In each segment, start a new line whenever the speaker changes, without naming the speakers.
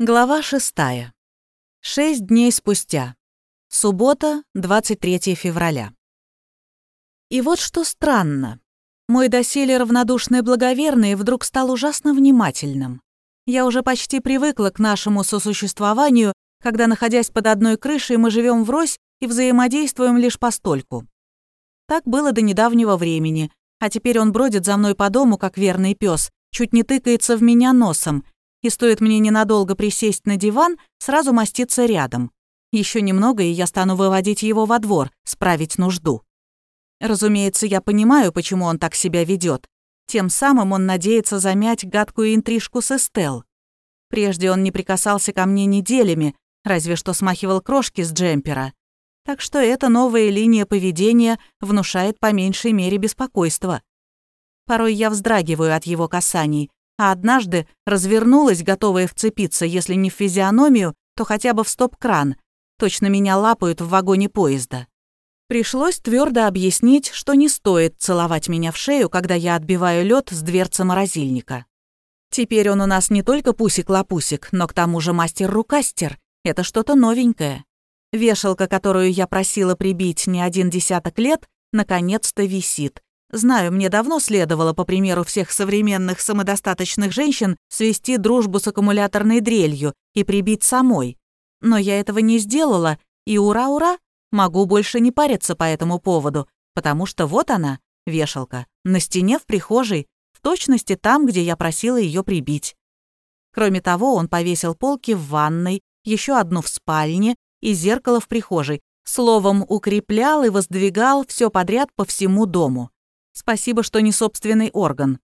Глава шестая. Шесть дней спустя. Суббота, 23 февраля. И вот что странно. Мой доселе равнодушный благоверный вдруг стал ужасно внимательным. Я уже почти привыкла к нашему сосуществованию, когда, находясь под одной крышей, мы живем врозь и взаимодействуем лишь постольку. Так было до недавнего времени, а теперь он бродит за мной по дому, как верный пес, чуть не тыкается в меня носом — и стоит мне ненадолго присесть на диван, сразу маститься рядом. Еще немного, и я стану выводить его во двор, справить нужду. Разумеется, я понимаю, почему он так себя ведет. Тем самым он надеется замять гадкую интрижку с Эстел. Прежде он не прикасался ко мне неделями, разве что смахивал крошки с джемпера. Так что эта новая линия поведения внушает по меньшей мере беспокойство. Порой я вздрагиваю от его касаний, а однажды развернулась, готовая вцепиться, если не в физиономию, то хотя бы в стоп-кран. Точно меня лапают в вагоне поезда. Пришлось твердо объяснить, что не стоит целовать меня в шею, когда я отбиваю лед с дверцы морозильника. Теперь он у нас не только пусик-лапусик, но к тому же мастер-рукастер. Это что-то новенькое. Вешалка, которую я просила прибить не один десяток лет, наконец-то висит. Знаю, мне давно следовало, по примеру всех современных самодостаточных женщин, свести дружбу с аккумуляторной дрелью и прибить самой. Но я этого не сделала, и ура-ура, могу больше не париться по этому поводу, потому что вот она, вешалка, на стене в прихожей, в точности там, где я просила ее прибить. Кроме того, он повесил полки в ванной, еще одну в спальне и зеркало в прихожей, словом, укреплял и воздвигал все подряд по всему дому. Спасибо, что не собственный орган.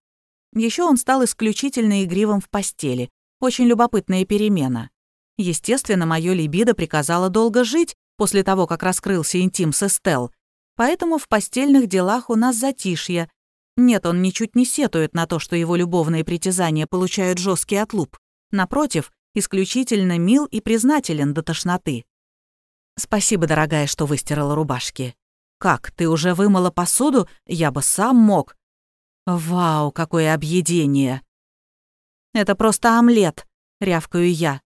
Еще он стал исключительно игривым в постели. Очень любопытная перемена. Естественно, мое либидо приказало долго жить после того, как раскрылся интим с Эстел. Поэтому в постельных делах у нас затишье. Нет, он ничуть не сетует на то, что его любовные притязания получают жесткий отлуп. Напротив, исключительно мил и признателен до тошноты. «Спасибо, дорогая, что выстирала рубашки. «Как, ты уже вымыла посуду? Я бы сам мог». «Вау, какое объедение!» «Это просто омлет», — рявкаю я.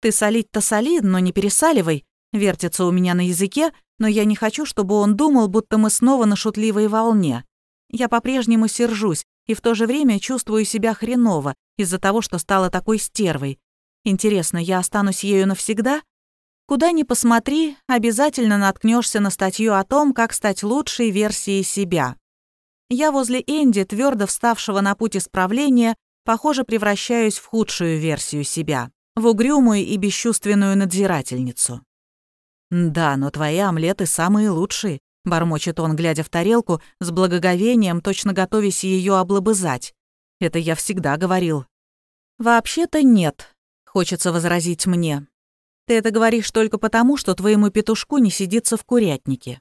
«Ты солить-то соли, но не пересаливай», — вертится у меня на языке, но я не хочу, чтобы он думал, будто мы снова на шутливой волне. Я по-прежнему сержусь и в то же время чувствую себя хреново из-за того, что стала такой стервой. Интересно, я останусь ею навсегда? Куда ни посмотри, обязательно наткнешься на статью о том, как стать лучшей версией себя. Я возле Энди, твердо вставшего на путь исправления, похоже, превращаюсь в худшую версию себя, в угрюмую и бесчувственную надзирательницу. «Да, но твои омлеты самые лучшие», — бормочет он, глядя в тарелку, с благоговением, точно готовясь ее облобызать. «Это я всегда говорил». «Вообще-то нет», — хочется возразить мне. Ты это говоришь только потому, что твоему петушку не сидится в курятнике.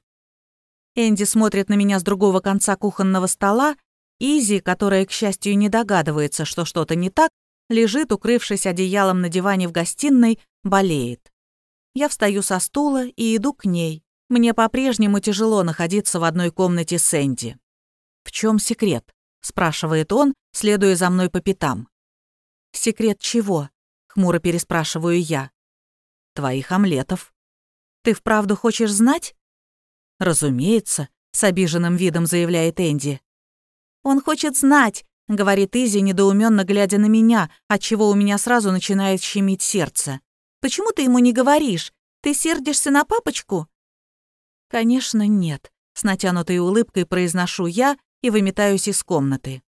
Энди смотрит на меня с другого конца кухонного стола. Изи, которая, к счастью, не догадывается, что что-то не так, лежит, укрывшись одеялом на диване в гостиной, болеет. Я встаю со стула и иду к ней. Мне по-прежнему тяжело находиться в одной комнате с Энди. «В чем секрет?» — спрашивает он, следуя за мной по пятам. «Секрет чего?» — хмуро переспрашиваю я твоих омлетов. Ты вправду хочешь знать? Разумеется, с обиженным видом заявляет Энди. Он хочет знать, говорит Изи, недоуменно глядя на меня, отчего у меня сразу начинает щемить сердце. Почему ты ему не говоришь? Ты сердишься на папочку? Конечно, нет, с натянутой улыбкой произношу я и выметаюсь из комнаты.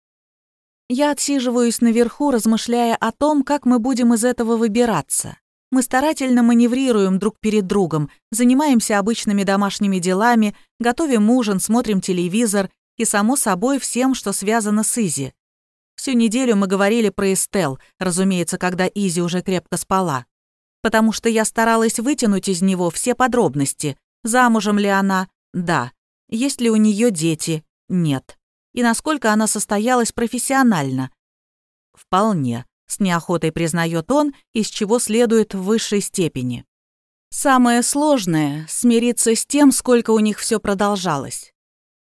Я отсиживаюсь наверху, размышляя о том, как мы будем из этого выбираться. Мы старательно маневрируем друг перед другом, занимаемся обычными домашними делами, готовим ужин, смотрим телевизор и, само собой, всем, что связано с Изи. Всю неделю мы говорили про Эстел, разумеется, когда Изи уже крепко спала. Потому что я старалась вытянуть из него все подробности. Замужем ли она? Да. Есть ли у нее дети? Нет. И насколько она состоялась профессионально? Вполне с неохотой признает он, из чего следует в высшей степени. Самое сложное — смириться с тем, сколько у них все продолжалось.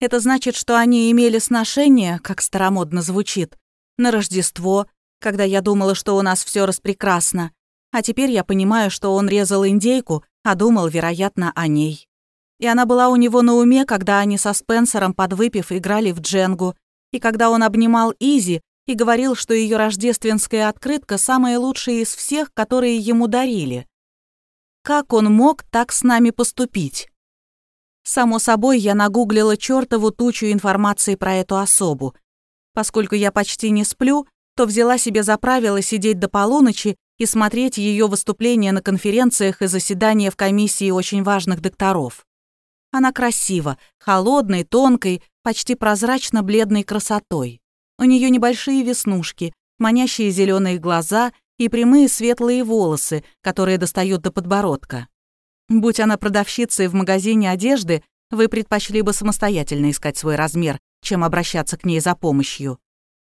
Это значит, что они имели сношение, как старомодно звучит, на Рождество, когда я думала, что у нас все распрекрасно, А теперь я понимаю, что он резал индейку, а думал, вероятно, о ней. И она была у него на уме, когда они со Спенсером, подвыпив, играли в дженгу, и когда он обнимал Изи и говорил, что ее рождественская открытка самая лучшая из всех, которые ему дарили. Как он мог так с нами поступить? Само собой, я нагуглила чертову тучу информации про эту особу. Поскольку я почти не сплю, то взяла себе за правило сидеть до полуночи и смотреть ее выступления на конференциях и заседания в комиссии очень важных докторов. Она красива, холодной, тонкой, почти прозрачно-бледной красотой. У нее небольшие веснушки, манящие зеленые глаза и прямые светлые волосы, которые достают до подбородка. Будь она продавщицей в магазине одежды, вы предпочли бы самостоятельно искать свой размер, чем обращаться к ней за помощью.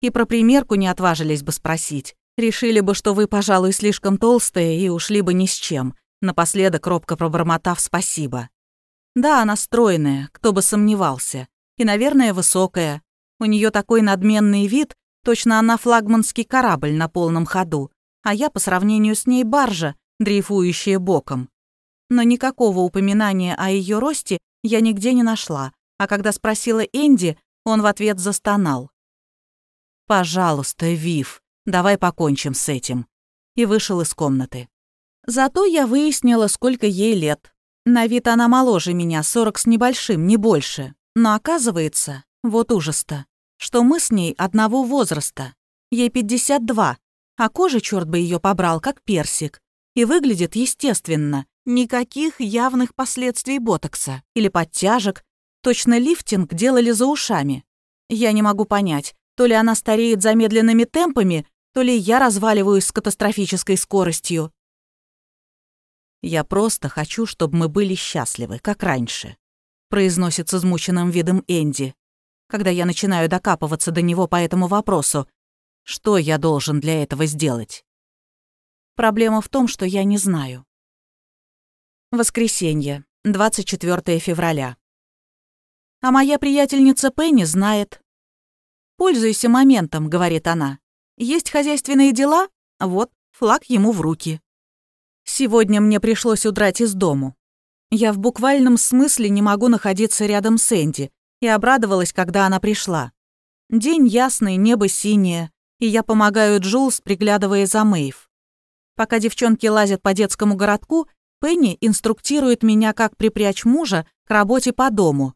И про примерку не отважились бы спросить. Решили бы, что вы, пожалуй, слишком толстая и ушли бы ни с чем, напоследок робко пробормотав спасибо. Да, она стройная, кто бы сомневался. И, наверное, высокая. У нее такой надменный вид, точно она флагманский корабль на полном ходу, а я по сравнению с ней баржа, дрейфующая боком но никакого упоминания о ее росте я нигде не нашла, а когда спросила Энди, он в ответ застонал. «Пожалуйста, Вив, давай покончим с этим», и вышел из комнаты. Зато я выяснила, сколько ей лет. На вид она моложе меня, сорок с небольшим, не больше. Но оказывается, вот ужас-то, что мы с ней одного возраста. Ей 52, а кожа, черт бы ее побрал, как персик. И выглядит естественно, Никаких явных последствий ботокса или подтяжек. Точно лифтинг делали за ушами. Я не могу понять, то ли она стареет замедленными темпами, то ли я разваливаюсь с катастрофической скоростью. «Я просто хочу, чтобы мы были счастливы, как раньше», произносит с измученным видом Энди. Когда я начинаю докапываться до него по этому вопросу, что я должен для этого сделать? Проблема в том, что я не знаю. Воскресенье, 24 февраля. А моя приятельница Пенни знает. «Пользуйся моментом», — говорит она. «Есть хозяйственные дела? Вот, флаг ему в руки». Сегодня мне пришлось удрать из дому. Я в буквальном смысле не могу находиться рядом с Энди, и обрадовалась, когда она пришла. День ясный, небо синее, и я помогаю Джулс, приглядывая за Мэйв. Пока девчонки лазят по детскому городку, Пенни инструктирует меня, как припрячь мужа к работе по дому.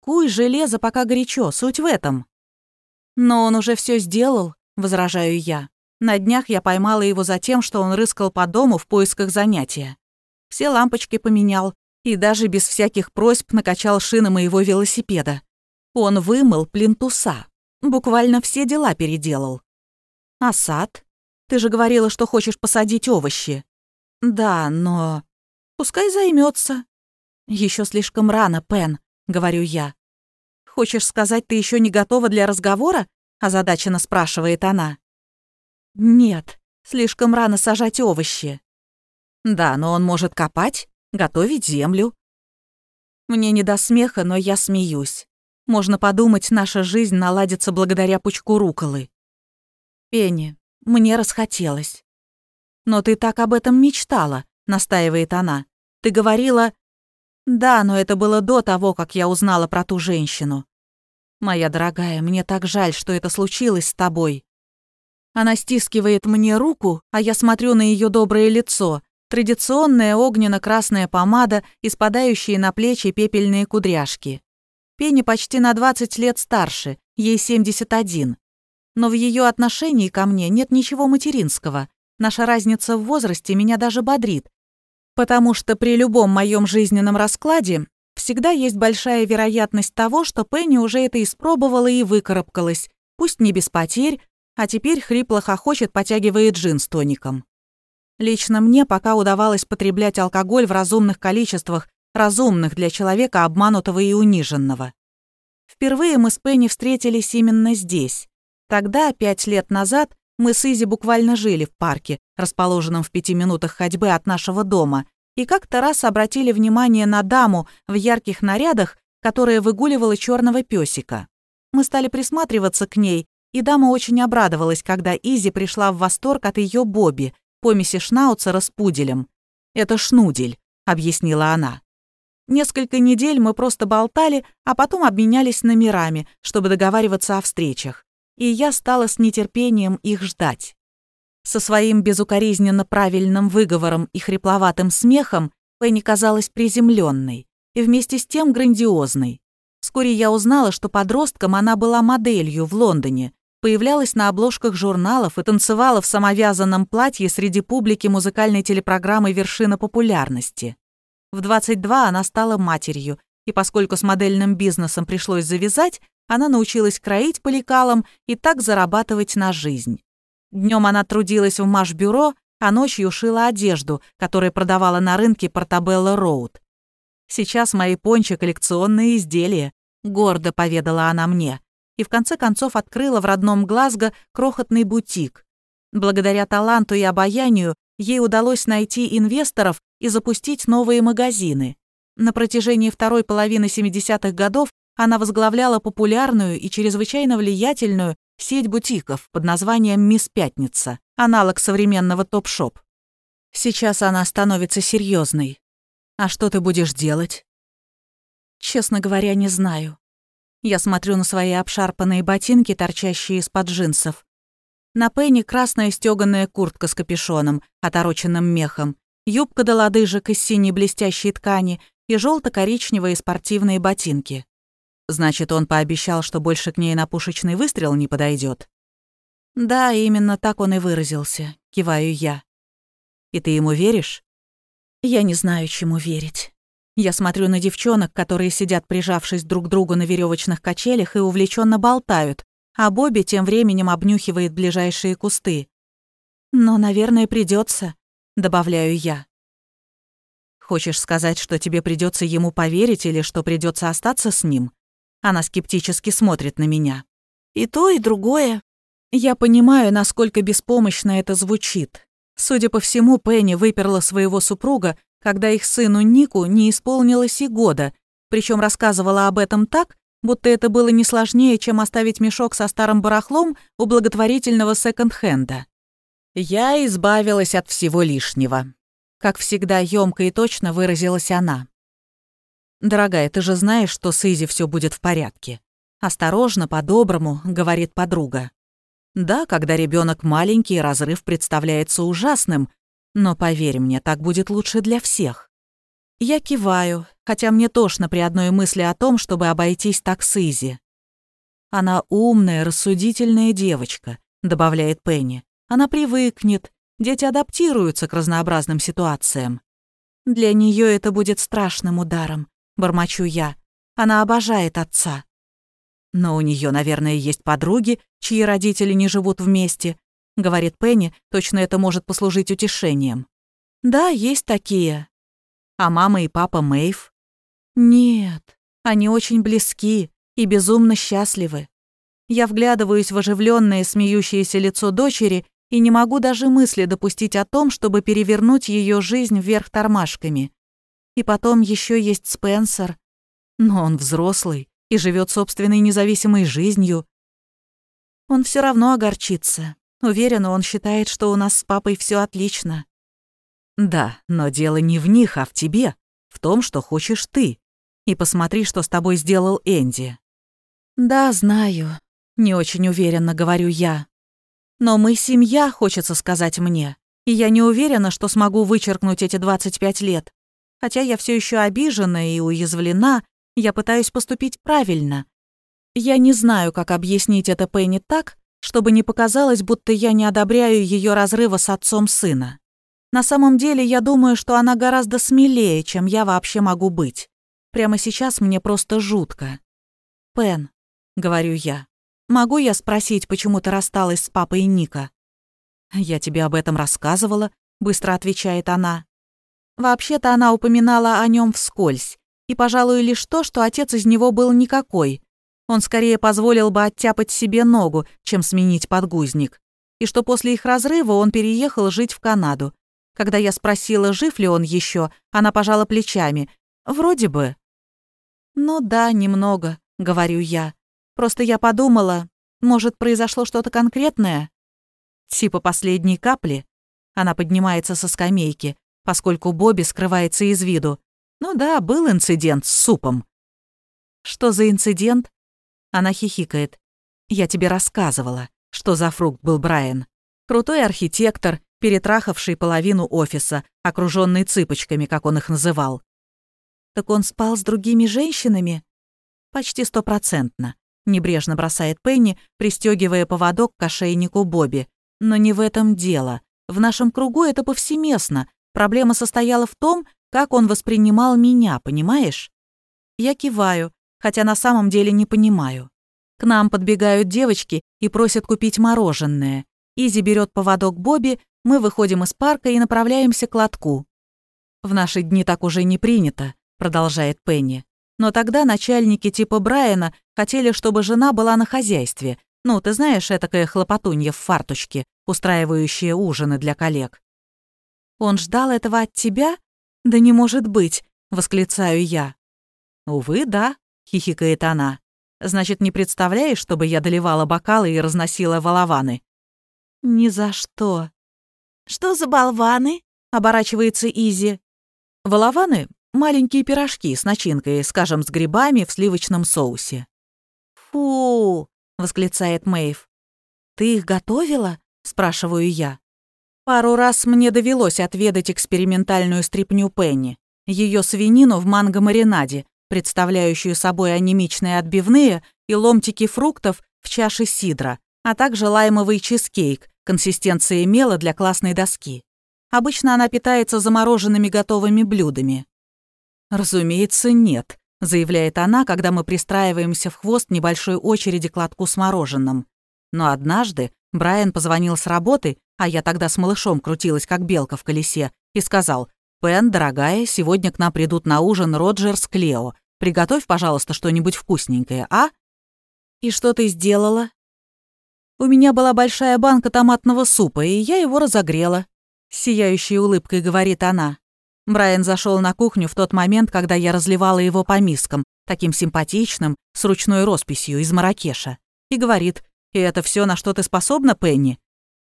Куй железо, пока горячо, суть в этом. Но он уже все сделал, возражаю я. На днях я поймала его за тем, что он рыскал по дому в поисках занятия. Все лампочки поменял и даже без всяких просьб накачал шины моего велосипеда. Он вымыл плинтуса. Буквально все дела переделал. А сад? Ты же говорила, что хочешь посадить овощи. «Да, но...» «Пускай займется. Еще слишком рано, Пен», — говорю я. «Хочешь сказать, ты еще не готова для разговора?» — озадаченно спрашивает она. «Нет, слишком рано сажать овощи». «Да, но он может копать, готовить землю». Мне не до смеха, но я смеюсь. Можно подумать, наша жизнь наладится благодаря пучку руколы. Пенни, мне расхотелось. «Но ты так об этом мечтала», — настаивает она. «Ты говорила...» «Да, но это было до того, как я узнала про ту женщину. Моя дорогая, мне так жаль, что это случилось с тобой». Она стискивает мне руку, а я смотрю на ее доброе лицо. Традиционная огненно-красная помада и спадающие на плечи пепельные кудряшки. Пенни почти на 20 лет старше, ей 71. Но в ее отношении ко мне нет ничего материнского. Наша разница в возрасте меня даже бодрит, потому что при любом моем жизненном раскладе всегда есть большая вероятность того, что Пенни уже это испробовала и выкарабкалась, пусть не без потерь, а теперь хрипло хохочет, потягивает джин с тоником. Лично мне пока удавалось потреблять алкоголь в разумных количествах, разумных для человека обманутого и униженного. Впервые мы с Пенни встретились именно здесь. Тогда, пять лет назад, мы с Изи буквально жили в парке, расположенном в пяти минутах ходьбы от нашего дома, и как-то раз обратили внимание на даму в ярких нарядах, которая выгуливала черного песика. Мы стали присматриваться к ней, и дама очень обрадовалась, когда Изи пришла в восторг от ее Бобби, помеси шнауцера с пуделем. «Это шнудель», — объяснила она. Несколько недель мы просто болтали, а потом обменялись номерами, чтобы договариваться о встречах. И я стала с нетерпением их ждать. Со своим безукоризненно правильным выговором и хрипловатым смехом Пенни казалась приземленной и вместе с тем грандиозной. Вскоре я узнала, что подростком она была моделью в Лондоне, появлялась на обложках журналов и танцевала в самовязанном платье среди публики музыкальной телепрограммы «Вершина популярности». В 22 она стала матерью, и поскольку с модельным бизнесом пришлось завязать, она научилась кроить по лекалам и так зарабатывать на жизнь. Днем она трудилась в Маш-бюро, а ночью шила одежду, которую продавала на рынке Портабелла Роуд. «Сейчас мои пончи — коллекционные изделия», — гордо поведала она мне, и в конце концов открыла в родном Глазго крохотный бутик. Благодаря таланту и обаянию ей удалось найти инвесторов и запустить новые магазины. На протяжении второй половины 70-х годов она возглавляла популярную и чрезвычайно влиятельную сеть бутиков под названием «Мисс Пятница», аналог современного топ-шоп. Сейчас она становится серьезной. А что ты будешь делать? Честно говоря, не знаю. Я смотрю на свои обшарпанные ботинки, торчащие из-под джинсов. На Пенни красная стёганая куртка с капюшоном, отороченным мехом, юбка до лодыжек из синей блестящей ткани и желто коричневые спортивные ботинки. Значит, он пообещал, что больше к ней на пушечный выстрел не подойдет. Да, именно так он и выразился, киваю я. И ты ему веришь? Я не знаю, чему верить. Я смотрю на девчонок, которые сидят, прижавшись друг к другу на веревочных качелях и увлеченно болтают, а Бобби тем временем обнюхивает ближайшие кусты. «Но, наверное, придется, добавляю я. «Хочешь сказать, что тебе придется ему поверить или что придется остаться с ним?» Она скептически смотрит на меня. «И то, и другое». Я понимаю, насколько беспомощно это звучит. Судя по всему, Пенни выперла своего супруга, когда их сыну Нику не исполнилось и года, причем рассказывала об этом так, будто это было не сложнее, чем оставить мешок со старым барахлом у благотворительного секонд-хенда. Я избавилась от всего лишнего. Как всегда, ёмко и точно выразилась она. «Дорогая, ты же знаешь, что с Изи всё будет в порядке. Осторожно, по-доброму», — говорит подруга. Да, когда ребенок маленький, разрыв представляется ужасным, но поверь мне, так будет лучше для всех. Я киваю, хотя мне тошно при одной мысли о том, чтобы обойтись так с Изи. «Она умная, рассудительная девочка», — добавляет Пенни. «Она привыкнет, дети адаптируются к разнообразным ситуациям». «Для нее это будет страшным ударом», — бормочу я. «Она обожает отца». «Но у нее, наверное, есть подруги, чьи родители не живут вместе», — говорит Пенни, точно это может послужить утешением. «Да, есть такие», а мама и папа Мэйв? Нет, они очень близки и безумно счастливы. Я вглядываюсь в оживленное смеющееся лицо дочери и не могу даже мысли допустить о том, чтобы перевернуть ее жизнь вверх тормашками. И потом еще есть Спенсер. Но он взрослый и живет собственной независимой жизнью. Он все равно огорчится. Уверена, он считает, что у нас с папой все отлично. Да, но дело не в них, а в тебе, в том, что хочешь ты. И посмотри, что с тобой сделал Энди. Да, знаю, не очень уверенно говорю я. Но мы семья, хочется сказать мне. И я не уверена, что смогу вычеркнуть эти 25 лет. Хотя я все еще обижена и уязвлена, я пытаюсь поступить правильно. Я не знаю, как объяснить это Пенни так, чтобы не показалось, будто я не одобряю ее разрыва с отцом сына. На самом деле, я думаю, что она гораздо смелее, чем я вообще могу быть. Прямо сейчас мне просто жутко. «Пен», — говорю я, — «могу я спросить, почему ты рассталась с папой Ника?» «Я тебе об этом рассказывала», — быстро отвечает она. Вообще-то она упоминала о нем вскользь, и, пожалуй, лишь то, что отец из него был никакой. Он скорее позволил бы оттяпать себе ногу, чем сменить подгузник. И что после их разрыва он переехал жить в Канаду, когда я спросила, жив ли он еще, она пожала плечами. Вроде бы. «Ну да, немного», — говорю я. «Просто я подумала, может, произошло что-то конкретное?» «Типа последней капли?» Она поднимается со скамейки, поскольку Бобби скрывается из виду. Ну да, был инцидент с супом. Что за инцидент? Она хихикает. Я тебе рассказывала, что за фрукт был Брайан. Крутой архитектор, перетрахавший половину офиса, окруженный цыпочками, как он их называл. Так он спал с другими женщинами? Почти стопроцентно. Небрежно бросает Пенни, пристегивая поводок к ошейнику Бобби. Но не в этом дело. В нашем кругу это повсеместно. Проблема состояла в том, как он воспринимал меня, понимаешь? Я киваю, хотя на самом деле не понимаю. К нам подбегают девочки и просят купить мороженое. Изи берет поводок Бобби, мы выходим из парка и направляемся к лотку. «В наши дни так уже не принято», — продолжает Пенни. «Но тогда начальники типа Брайана хотели, чтобы жена была на хозяйстве. Ну, ты знаешь, этакая хлопотунья в фарточке, устраивающая ужины для коллег». «Он ждал этого от тебя? Да не может быть!» — восклицаю я. «Увы, да», — хихикает она. «Значит, не представляешь, чтобы я доливала бокалы и разносила волованы?» «Ни за что». «Что за болваны?» — оборачивается Изи. «Волованы — маленькие пирожки с начинкой, скажем, с грибами в сливочном соусе». «Фу!» — восклицает Мэйв. «Ты их готовила?» — спрашиваю я. Пару раз мне довелось отведать экспериментальную стряпню Пенни, ее свинину в манго-маринаде, представляющую собой анемичные отбивные и ломтики фруктов в чаше сидра, а также лаймовый чизкейк, консистенции мела для классной доски. Обычно она питается замороженными готовыми блюдами. «Разумеется, нет», — заявляет она, когда мы пристраиваемся в хвост небольшой очереди к лотку с мороженым. Но однажды Брайан позвонил с работы, а я тогда с малышом крутилась, как белка в колесе, и сказал, «Пен, дорогая, сегодня к нам придут на ужин Роджер с Клео. Приготовь, пожалуйста, что-нибудь вкусненькое, а?» «И что ты сделала?» «У меня была большая банка томатного супа, и я его разогрела», — сияющей улыбкой говорит она. Брайан зашел на кухню в тот момент, когда я разливала его по мискам, таким симпатичным, с ручной росписью из Маракеша, и говорит, «И это все, на что ты способна, Пенни?»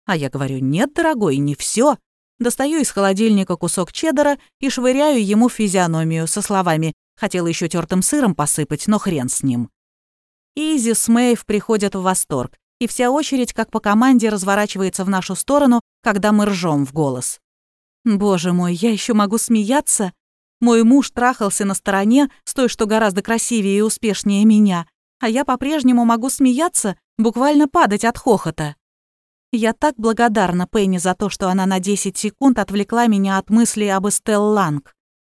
А я говорю, «Нет, дорогой, не все. Достаю из холодильника кусок чеддера и швыряю ему физиономию со словами «хотела еще тертым сыром посыпать, но хрен с ним». Изи с Мэйв приходят в восторг, и вся очередь, как по команде, разворачивается в нашу сторону, когда мы ржем в голос. Боже мой, я еще могу смеяться? Мой муж трахался на стороне с той, что гораздо красивее и успешнее меня, а я по-прежнему могу смеяться, буквально падать от хохота. Я так благодарна Пенни за то, что она на 10 секунд отвлекла меня от мыслей об Эстел Ланг.